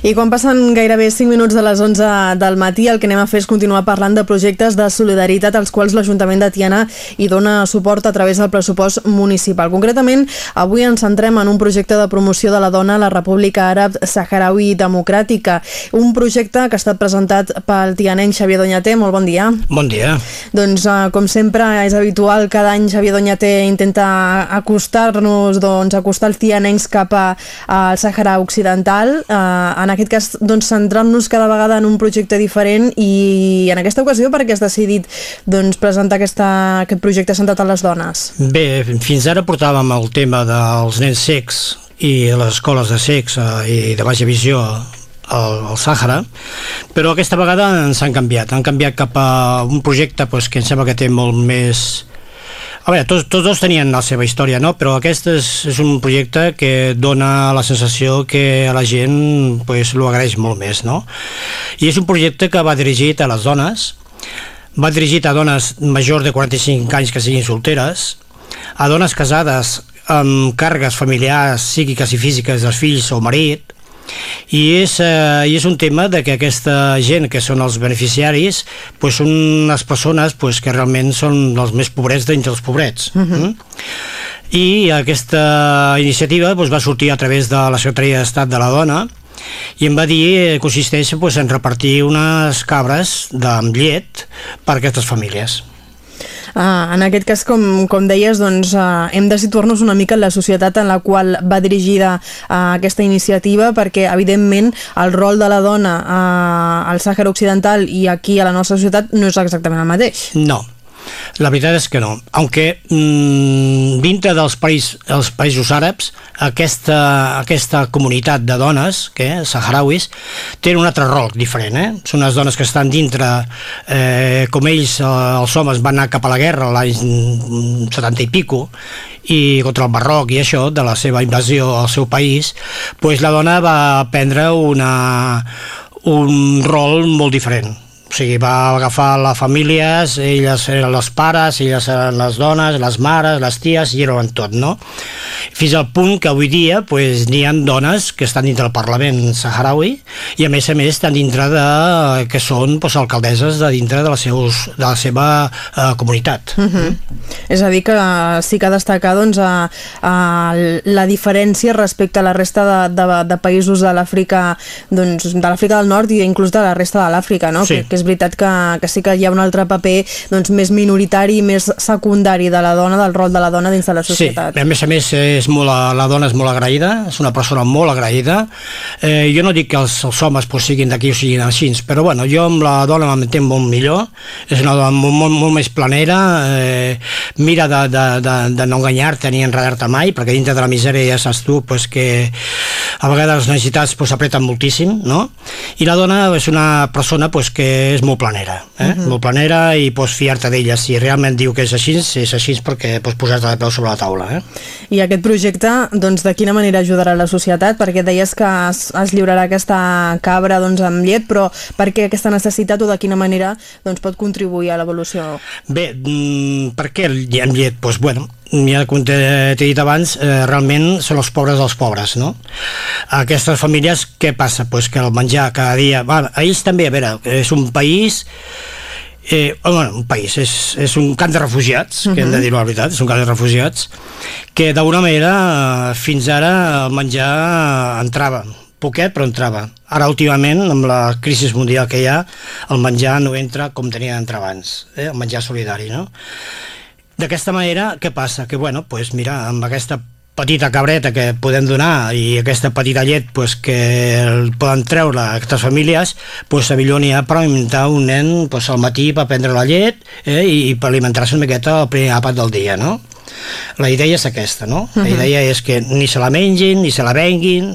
I quan passen gairebé 5 minuts de les 11 del matí, el que anem a fer és continuar parlant de projectes de solidaritat als quals l'Ajuntament de Tiana hi dona suport a través del pressupost municipal. Concretament, avui ens centrem en un projecte de promoció de la dona a la República Àrab Saharaui Democràtica, un projecte que ha estat presentat pel tianenc Xavier Doñaté. Molt bon dia. Bon dia. Doncs, eh, com sempre, és habitual, cada any Xavier Doñaté intenta acostar-nos, doncs, acostar els tianencs cap a, al Sahara Occidental. Eh, en aquest cas, doncs, centrant-nos cada vegada en un projecte diferent i en aquesta ocasió perquè has decidit doncs, presentar aquesta, aquest projecte centrat en les dones? Bé, fins ara portàvem el tema dels nens secs i les escoles de secs eh, i de baixa visió al, al Sàhara, però aquesta vegada ens han canviat, han canviat cap a un projecte pues, que em sembla que té molt més a veure, tots, tots dos tenien la seva història, no? però aquest és, és un projecte que dona la sensació que a la gent pues, lo agraeix molt més. No? I és un projecte que va dirigit a les dones, va dirigit a dones majors de 45 anys que siguin solteres, a dones casades amb càrregues familiars, psíquiques i físiques dels fills o marit, i és, eh, i és un tema de que aquesta gent que són els beneficiaris pues, són les persones pues, que realment són els més pobrets d'entre els pobrets uh mhm. -huh. mm? i aquesta iniciativa pues, va sortir a través de la Secretaria d'Estat de la Dona i em va dir que consisteix pues, en repartir unes cabres amb llet per a aquestes famílies Uh, en aquest cas, com, com deies, doncs, uh, hem de situar-nos una mica en la societat en la qual va dirigida uh, aquesta iniciativa, perquè, evidentment, el rol de la dona uh, al Sàhara Occidental i aquí a la nostra societat no és exactament el mateix. No, la veritat és que no. Aunque mmm, dintre dels, país, els països àrabs aquesta, aquesta comunitat de dones, que saharauis, tenen un altre rol diferent. Eh? Són les dones que estan dintre, eh, com ells, eh, els homes, van anar cap a la guerra l'any 70 i pico, i contra el Marroc i això, de la seva invasió al seu país, pues la dona va prendre una, un rol molt diferent o sigui, va agafar les famílies, elles eren els pares, elles eren les dones, les mares, les ties, i eren tot, no? Fins al punt que avui dia pues, n'hi ha dones que estan dintre del Parlament saharaui i a més a més estan dintre de... que són pues, alcaldesses de dintre de la, seus, de la seva uh, comunitat. Uh -huh. És a dir, que sí que destacar doncs, a, a la diferència respecte a la resta de, de, de països de l'Àfrica doncs, de l'Àfrica del Nord i inclús de la resta de l'Àfrica, no? Sí. Que, que és veritat que, que sí que hi ha un altre paper doncs, més minoritari i més secundari de la dona, del rol de la dona dins de la societat. Sí, a més a més és molt, la dona és molt agraïda, és una persona molt agraïda. Eh, jo no dic que els, els homes pues, siguin d'aquí o siguin així, però bueno, jo amb la dona m'entenc molt millor, és una dona molt, molt, molt més planera, eh, mira de, de, de, de no enganyar-te ni enredar-te mai, perquè dintre de la misèria ja saps tu pues, que a vegades les necessitats pues, apreten moltíssim, no? I la dona és una persona pues, que és molt planera, eh? Uh mhm. -huh. molt planera i pots fiar-te d'ella. Si realment diu que és així, és així perquè pots posar-te de peu sobre la taula. Eh? I aquest projecte, doncs, de quina manera ajudarà la societat? Perquè deies que es, es lliurarà aquesta cabra doncs, amb llet, però per què aquesta necessitat o de quina manera doncs, pot contribuir a l'evolució? Bé, mm, per què amb llet? Doncs, bueno, ja com t'he dit abans, eh, realment són els pobres dels pobres, no? Aquestes famílies, què passa? Pues que el menjar cada dia... Bueno, a ells també, a veure, és un país eh, bueno, un país, és, és un camp de refugiats, uh -huh. que hem de mhm. dir la veritat, és un camp de refugiats, que d'alguna manera fins ara el menjar entrava, poquet però entrava. Ara últimament, amb la crisi mundial que hi ha, el menjar no entra com tenia d'entrar abans, eh? el menjar solidari, no? D'aquesta manera, què passa? Que, bueno, pues, mira, amb aquesta petita cabreta que podem donar i aquesta petita llet pues, que el poden treure a aquestes famílies pues, millor n'hi ha per alimentar un nen pues, al matí per prendre la llet eh, i, per alimentar-se una miqueta el primer àpat del dia no? La idea és aquesta, no? La idea és que ni se la mengin, ni se la venguin,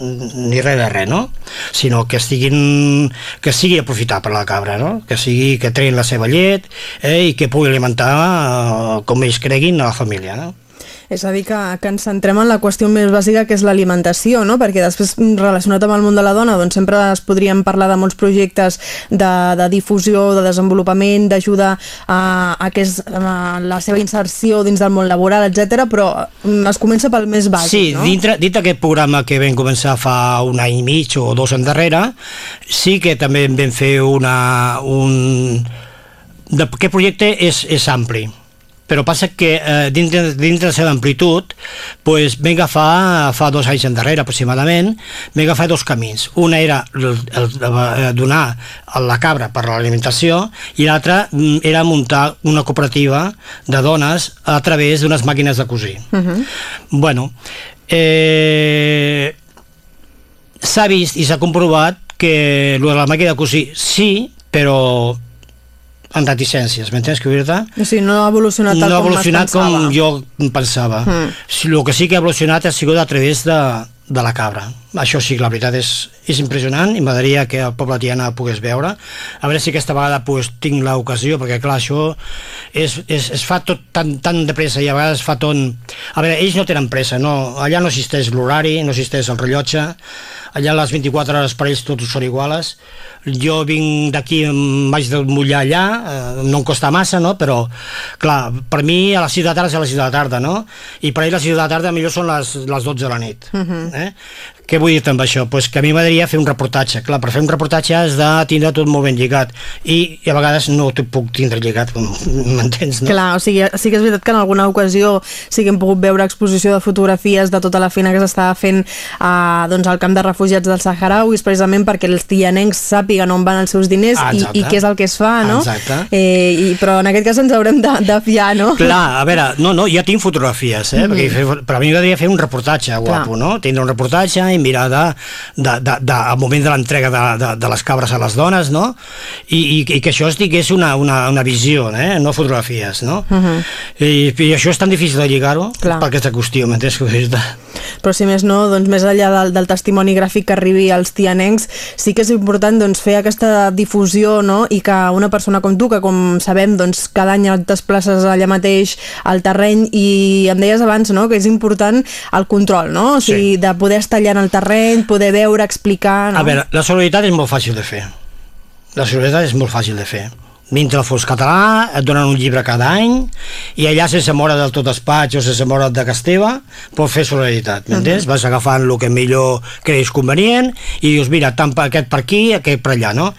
ni res de res, no? Sinó que estiguin, que sigui aprofitar per la cabra, no? Que sigui, que treguin la seva llet eh, i que pugui alimentar eh, com ells creguin a la família, no? És a dir, que, que ens centrem en la qüestió més bàsica que és l'alimentació, no? perquè després relacionat amb el món de la dona doncs sempre es podríem parlar de molts projectes de, de difusió, de desenvolupament, d'ajuda a, a, que és, a la seva inserció dins del món laboral, etc. però mm, es comença pel més bàsic, sí, no? Dintre, dintre aquest programa que vam començar fa un any i mig o dos endarrere, sí que també vam fer una... Un... De, aquest projecte és, és ampli però passa que eh, dintre, dintre de la seva amplitud pues, vam agafar fa dos anys endarrere aproximadament vam agafar dos camins una era el, el, el, donar la cabra per l'alimentació i l'altra mm, era muntar una cooperativa de dones a través d'unes màquines de cosir uh -huh. bueno eh, s'ha vist i s'ha comprovat que la màquina de cosir sí, però amb reticències, m'entens, que dir-te? O sigui, no ha evolucionat tal no ha evolucionat com, com jo pensava. Mm. El que sí que ha evolucionat ha sigut a través de, de la cabra. Això sí, la veritat és, és impressionant i m'agradaria que el poble Tiana pogués veure. A veure si aquesta vegada pues, tinc l'ocasió, perquè clar, això és, és, es fa tot tan, tan de pressa i a vegades fa tot... A veure, ells no tenen pressa, no, allà no existeix l'horari, no existeix el rellotge, allà les 24 hores per ells tots són iguales. Jo vinc d'aquí, em vaig de mullar allà, eh, no em costa massa, no? però clar, per mi a les 6 de la tarda és a les 6 de la tarda, no? I per ells a les 6 de la tarda millor són les, les 12 de la nit. Uh -huh. eh? Què vull dir amb això? Pues que a mi m'agradaria fer un reportatge. Clar, per fer un reportatge has de tindre tot molt ben lligat i, i a vegades no t'ho puc tindre lligat, m'entens? No? Clar, o sigui, sí que és veritat que en alguna ocasió sí que hem pogut veure exposició de fotografies de tota la feina que s'estava fent a, doncs, al camp de refugiats del Saharauis, precisament perquè els tianencs sàpiguen on van els seus diners ah, i, i què és el que es fa, no? Exacte. Eh, i, però en aquest cas ens haurem de, de fiar, no? Clar, a veure, no, no, ja tinc fotografies, eh? Mm -hmm. perquè, però a mi m'agradaria fer un reportatge guapo, Clar. no? Tindre un reportatge i mirar de, de, de, de, al moment de l'entrega de, de, de les cabres a les dones, no? I, i, i que això es digués una, una, una visió, eh? no fotografies, no? Uh -huh. I, I això és tan difícil de lligar-ho per aquesta qüestió, m'entens? Però si més no, doncs més enllà del, del testimoni gràfic que arribi als tianencs, sí que és important doncs, fer aquesta difusió no? i que una persona com tu, que com sabem doncs, cada any et desplaces allà mateix al terreny i em deies abans no? que és important el control, no? o sigui, sí. de poder estar allà en el terreny, poder veure, explicar... No? A veure, la solidaritat és molt fàcil de fer. La solidaritat és molt fàcil de fer dintre el fos català, et donen un llibre cada any i allà sense moure del tot espatx o sense moure de Casteva pots fer solidaritat, m'entens? Uh -huh. Vas agafant el que millor creus convenient i dius, mira, tant per aquest per aquí, aquest per allà, no?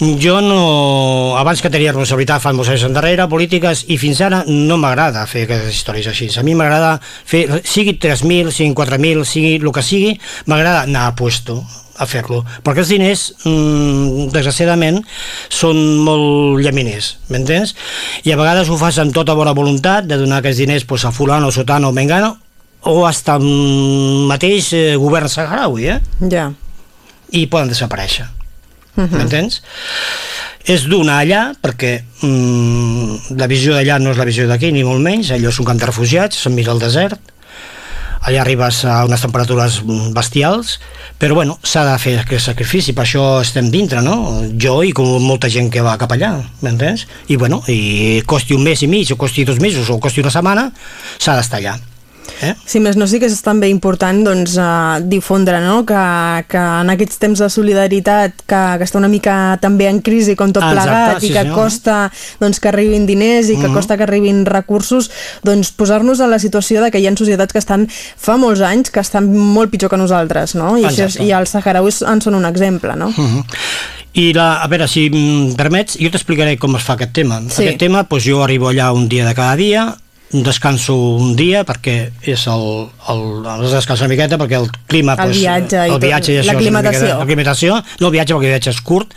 Jo no... Abans que tenia responsabilitat fa molts anys endarrere, polítiques, i fins ara no m'agrada fer aquestes històries així. A mi m'agrada fer, sigui 3.000, sigui 4.000, sigui el que sigui, m'agrada anar a puesto a fer-lo, perquè els diners mmm, desgraciadament són molt llaminers, m'entens? I a vegades ho fas amb tota bona voluntat de donar aquests diners pues, a fulano, sotano mengano o hasta el mateix eh, govern saharaui, eh? Ja. I poden desaparèixer. Uh -huh. M'entens? És donar allà, perquè mm, la visió d'allà no és la visió d'aquí, ni molt menys, allò és un camp de refugiats, s'han mira al desert, allà arribes a unes temperatures bestials, però bueno, s'ha de fer aquest sacrifici, per això estem dintre, no? Jo i com molta gent que va cap allà, m'entens? I bueno, i costi un mes i mig, o costi dos mesos, o costi una setmana, s'ha d'estar allà. Eh? Si més no, sí que és també important doncs, uh, difondre no? que, que en aquests temps de solidaritat que, que està una mica també en crisi com tot ah, plegat exacte, i que sí, costa doncs, que arribin diners i que uh mm-hmm. -huh. costa que arribin recursos doncs posar-nos a la situació de que hi ha societats que estan fa molts anys que estan molt pitjor que nosaltres no? I, això, és, i els saharauis en són un exemple no? Uh mm-hmm. -huh. I la, a veure, si em permets, jo t'explicaré com es fa aquest tema. Sí. Aquest tema, doncs jo arribo allà un dia de cada dia, descanso un dia perquè és el, el, el descanso una miqueta perquè el clima el pues, viatge, el viatge i l'aclimatació no el viatge perquè el viatge és curt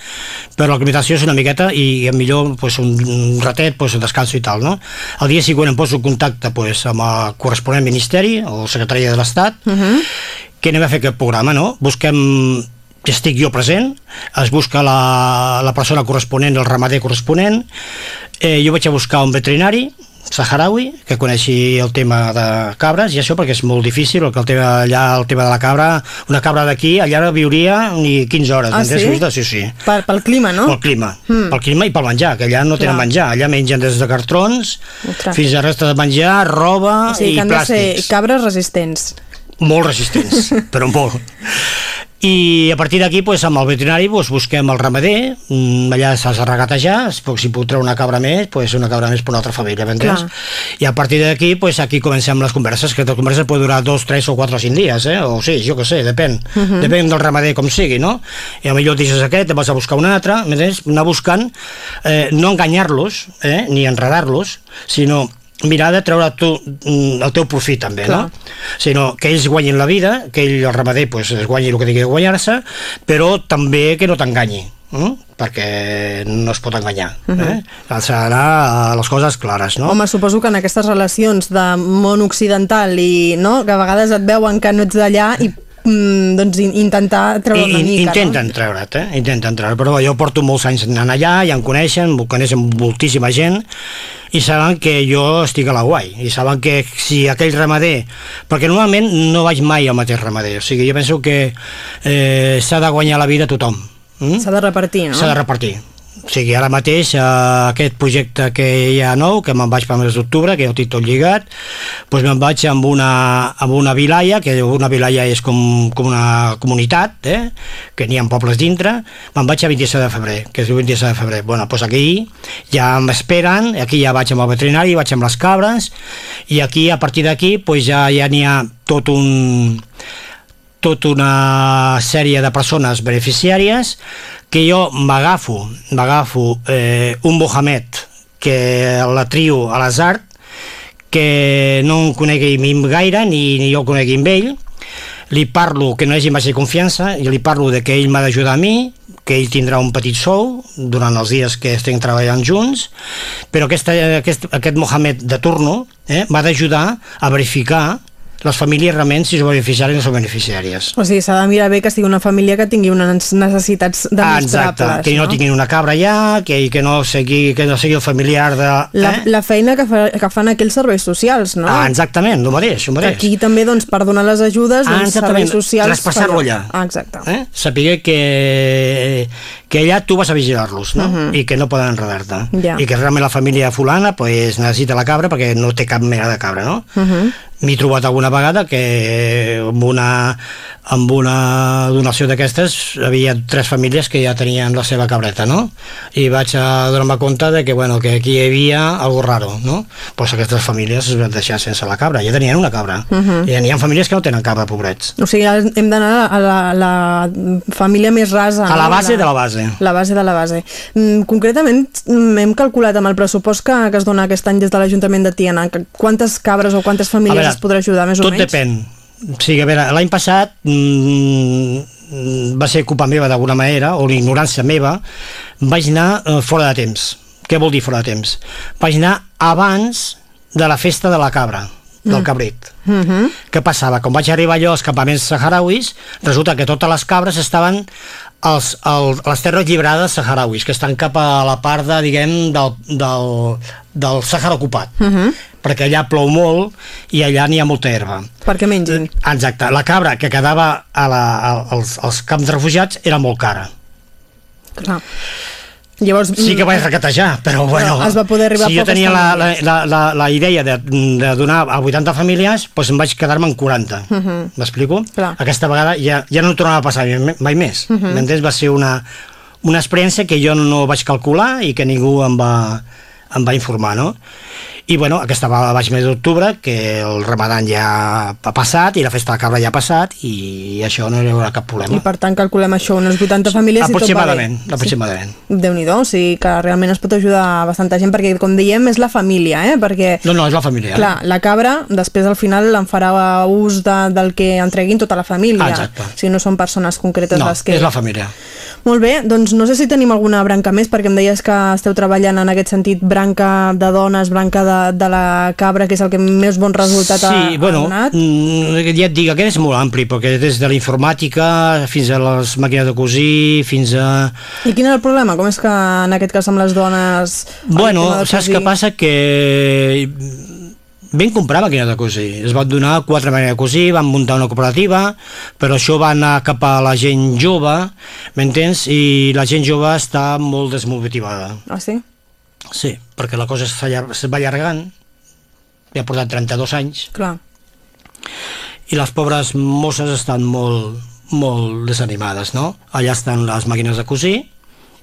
però l'aclimatació és una miqueta i millor pues, un ratet pues, descanso i tal no? el dia següent em poso en contacte pues, amb el corresponent ministeri o secretari de l'Estat uh -huh. que anem a fer aquest programa no? busquem que estic jo present, es busca la, la persona corresponent, el ramader corresponent, eh, jo vaig a buscar un veterinari, saharaui que coneixi el tema de cabres i això perquè és molt difícil el que el tema, allà el tema de la cabra una cabra d'aquí allà no viuria ni 15 hores Ah, sí? sí, sí. Per, pel clima, no? pel clima, Mm. pel clima i pel menjar, que allà no tenen Clar. menjar, allà mengen des de cartrons Ostres. fins a restes de menjar, roba O sigui i de ser plàstics. cabres resistents. Molt resistents, però molt. I a partir d'aquí, pues, amb el veterinari, pues, busquem el ramader, mm, allà s'ha de regatejar, si puc, treure una cabra més, pues, una cabra més per una altra família, m'entens? I a partir d'aquí, pues, aquí comencem les converses, que les converses pot durar dos, tres o quatre o cinc dies, eh? o sí, jo que sé, depèn, uh -huh. depèn del ramader com sigui, no? I a millor deixes aquest, te vas a buscar un altre, m'entens? Anar buscant, eh, no enganyar-los, eh? ni enredar-los, sinó mirar de treure tu, mm, el teu profit també, Clar. no? sinó que ells guanyin la vida, que ell, el ramader, pues, es guanyi el que tingui de guanyar-se, però també que no t'enganyi, eh? perquè no es pot enganyar. Eh? S'ha d'anar a les coses clares, no? Home, suposo que en aquestes relacions de món occidental i no, que a vegades et veuen que no ets d'allà i mm, doncs in- intentar treure una mica, intenten no? treure't, eh? Intenten treure't, però jo porto molts anys anant allà, ja em coneixen, coneixen moltíssima gent, i saben que jo estic a la guai, i saben que si aquell ramader... Perquè normalment no vaig mai al mateix ramader, o sigui, jo penso que eh, s'ha de guanyar la vida a tothom. Mm? S'ha de repartir, no? S'ha de repartir. O sigui, ara mateix, eh, aquest projecte que hi ha nou, que me'n vaig per mes d'octubre, que ja ho tinc tot lligat, doncs me'n vaig amb una, amb una vilaya, que una vilaya és com, com una comunitat, eh? que n'hi ha pobles dintre, me'n vaig a 27 de febrer, que es diu 27 de febrer. Bueno, doncs aquí ja m'esperen, aquí ja vaig amb el veterinari, vaig amb les cabres, i aquí, a partir d'aquí, doncs ja ja n'hi ha tot un tota una sèrie de persones beneficiàries que jo m'agafo m'agafo eh, un Mohamed que la trio a l'azar que no em conegui gaire ni, ni jo conegui amb ell. Li parlo que no hagi massa confiança i li parlo de que ell m'ha d'ajudar a mi que ell tindrà un petit sou durant els dies que estem treballant junts però aquesta, aquest, aquest Mohamed de turno eh, m'ha d'ajudar a verificar les famílies realment si són beneficiàries o no són beneficiàries O sigui, s'ha de mirar bé que sigui una família que tingui unes necessitats Ah, demostrables. exacte, que no, tinguin una cabra allà, que, que, no sigui, que no sigui el familiar de... La, eh? la feina que, fa, que fan aquells serveis socials, no? Ah, exactament, el mateix, el mateix. Aquí també, doncs, per donar les ajudes, Ah, doncs, serveis socials... traspassar-ho fa- allà. Ah, exacte. eh? Saber que, que allà tu vas a vigilar-los, no? I que no poden enredar-te. Ja. I que realment la família fulana pues, necessita la cabra perquè no té cap mena de cabra, no? Uh M'he trobat alguna vegada que amb una, amb una donació d'aquestes havia tres famílies que ja tenien la seva cabreta, no? I vaig a donar-me compte de que, bueno, que aquí hi havia algo raro, no? Pues aquestes famílies es van deixar sense la cabra, ja tenien una cabra. Uh -huh. I hi ha famílies que no tenen cabra, pobrets. O sigui, hem d'anar a la, la família més rasa. A la no? base de la base. La base de la base. Mm, concretament, mm, hem calculat amb el pressupost que, que es dona aquest any des de l'Ajuntament de Tiana, quantes cabres o quantes famílies es podrà ajudar, més o tot menys? depèn. O sigui, a veure, l'any passat mm, va ser culpa meva d'alguna manera, o l'ignorància meva, vaig anar eh, fora de temps. Què vol dir fora de temps? Vaig anar abans de la festa de la cabra, del cabrit. Uh -huh. Què passava? Quan vaig arribar allò als campaments saharauis, resulta que totes les cabres estaven als, al, a les terres lliberades saharauis, que estan cap a la part de, diguem, del, del, del Sahara ocupat. Uh -huh. Perquè allà plou molt i allà n'hi ha molta herba. Perquè mengin. Exacte. La cabra que quedava a la, a, als, als camps de refugiats era molt cara. Clar. Llavors, Sí que vaig recatejar, però bueno... es va poder arribar si jo tenia la, la, la, la, la idea de, de donar a 80 famílies, doncs em vaig quedar-me en 40. Uh -huh. M'explico? Mhm. Mhm. Aquesta vegada ja, ja no tornava a passar mai, mai més. Uh -huh. M'entens? Va ser una, una experiència que jo no vaig calcular i que ningú em va, em va informar, no? I bueno, aquesta vegada vaig mes d'octubre, que el ramadan ja ha passat i la festa de cabra ja ha passat i això no hi haurà cap problema. I per tant calculem això, unes 80 famílies i tot va bé. aproximadament, aproximadament. déu nhi o sigui que realment es pot ajudar a bastanta gent perquè com diem és la família, eh? perquè No, no, és la família. clar, la cabra després al final en farà ús de, del que entreguin tota la família Ah, exacte. si no són persones concretes No, les que... és la família. Molt bé, doncs no sé si tenim alguna branca més perquè em deies que esteu treballant en aquest sentit branca de dones, branca de, de la cabra, que és el que més bon resultat sí, ha, bueno, ha donat? mm, ja et dic, aquest és molt ampli, perquè des de la informàtica fins a les màquines de cosir, fins a... I quin és el problema? Com és que en aquest cas amb les dones... Bueno, saps què passa? Que vam comprar màquina de cosir, es van donar quatre màquines de cosir, van muntar una cooperativa, però això va anar cap a la gent jove, m'entens? I la gent jove està molt desmotivada. Ah, sí? Sí, perquè la cosa s'allar- es va allargant, ja ha portat 32 anys, Clar. i les pobres mosses estan molt, molt desanimades, no? Allà estan les màquines de cosir,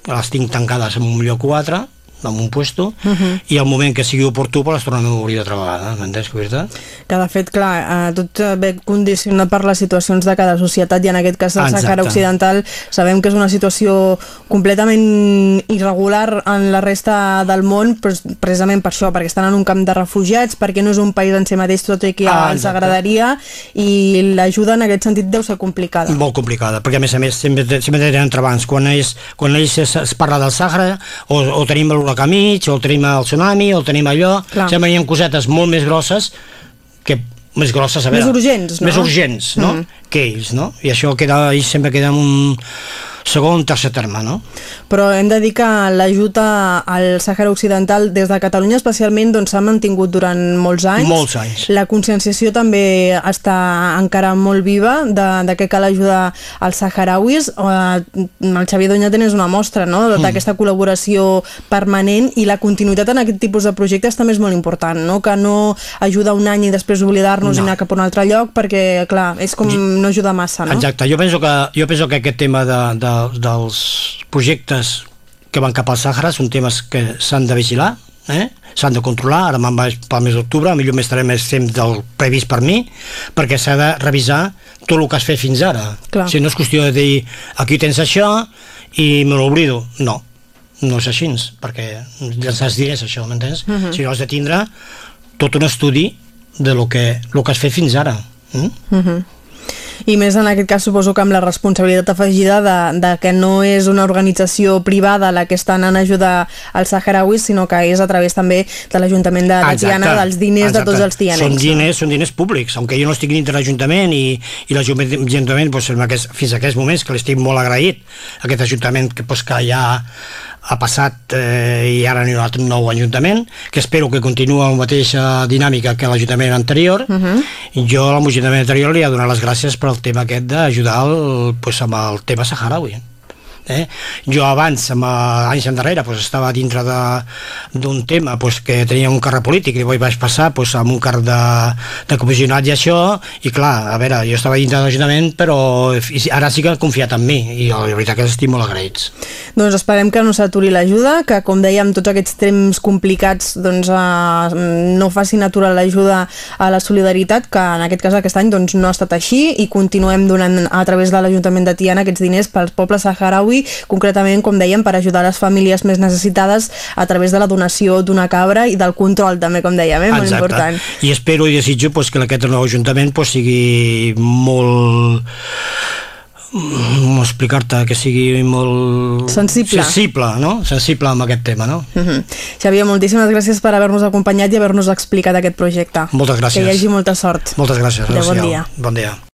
les tinc tancades en un lloc o altre, en un puesto, uh -huh. i al moment que sigui oportú pues les tornem a obrir altra vegada, m'entens? Que de fet, clar, eh, tot eh, ve condicionat per les situacions de cada societat i en aquest cas el Exacte. Sàhara Occidental sabem que és una situació completament irregular en la resta del món però és precisament per això, perquè estan en un camp de refugiats, perquè no és un país en si mateix tot i que Ah, exacte. agradaria i l'ajuda en aquest sentit deu ser complicada. Molt complicada, perquè a més a més sempre, sempre tenen entrebancs. Quan ells, quan ells es, es parla del Sàhara, o, o tenim l'huracà mig, o tenim el tsunami, o tenim allò, Clar. sempre hi ha cosetes molt més grosses que més grosses, a Més veure, urgents, no? Més urgents, no? Mm. Que ells, no? I això queda, ells sempre queda en un segon, tercer terme, no? Però hem de dir que l'ajut al Sàhara Occidental des de Catalunya especialment doncs, s'ha mantingut durant molts anys. Molts anys. La conscienciació també està encara molt viva de, de que cal ajudar als saharauis. Eh, El Xavier Doñaten és una mostra no? Mm. d'aquesta col·laboració permanent i la continuïtat en aquest tipus de projectes també és molt important, no? que no ajuda un any i després oblidar-nos No. i anar cap a un altre lloc perquè, clar, és com no ajuda massa, no? Exacte, jo penso que, jo penso que aquest tema de, de, dels projectes que van cap al Sàhara són temes que s'han de vigilar, eh? s'han de controlar, ara me'n vaig pel mes d'octubre, millor m'estaré més temps del previst per mi, perquè s'ha de revisar tot el que has fet fins ara. Clar. O sigui, no és qüestió de dir, aquí tens això i me l'oblido. No, no és així, perquè llançar diners, això, m'entens? Uh -huh. Si no has de tindre tot un estudi de lo que, lo que has fet fins ara. Mm? I més en aquest cas suposo que amb la responsabilitat afegida de, de que no és una organització privada la que està anant a ajudar als saharauis, sinó que és a través també de l'Ajuntament de, de Tiana, dels diners exacte. de tots els tianencs. Són diners, són diners públics, aunque jo no estic dintre l'Ajuntament i, i l'Ajuntament pues, en aquest, fins a aquests moments, que l'estic molt agraït, aquest Ajuntament que, pues, que ja ha passat eh, i ara n'hi ha un nou Ajuntament, que espero que continuï amb la mateixa dinàmica que l'Ajuntament anterior. Uh Mhm. -huh. Jo a l'Ajuntament anterior li he de donar les gràcies per el tema aquest d'ajudar pues, amb el tema saharaui. Eh? Jo abans, amb, eh, anys endarrere, pues, estava dintre d'un tema pues, que tenia un càrrec polític i vaig passar pues, amb un càrrec de, de comissionat i això, i clar, a veure, jo estava dintre de l'Ajuntament, però ara sí que han confiat en mi, i la veritat que estic molt agraïts. Doncs esperem que no s'aturi l'ajuda, que com dèiem, tots aquests temps complicats doncs, eh, no facin aturar l'ajuda a la solidaritat, que en aquest cas aquest any doncs, no ha estat així i continuem donant a través de l'Ajuntament de Tiana aquests diners pels pobles saharaui, concretament, com dèiem, per ajudar les famílies més necessitades a través de la donació d'una cabra i del control també, com dèiem, eh? molt Exacte. important. I espero i desitjo pues, que aquest nou Ajuntament pues, sigui molt com explicar-te que sigui molt Sensible. sensible, no? sensible amb aquest tema no? Uh -huh. Xavier, moltíssimes gràcies per haver-nos acompanyat i haver-nos explicat aquest projecte. Moltes gràcies. Que hi hagi molta sort. moltes gràcies Adéu, bon dia. bon dia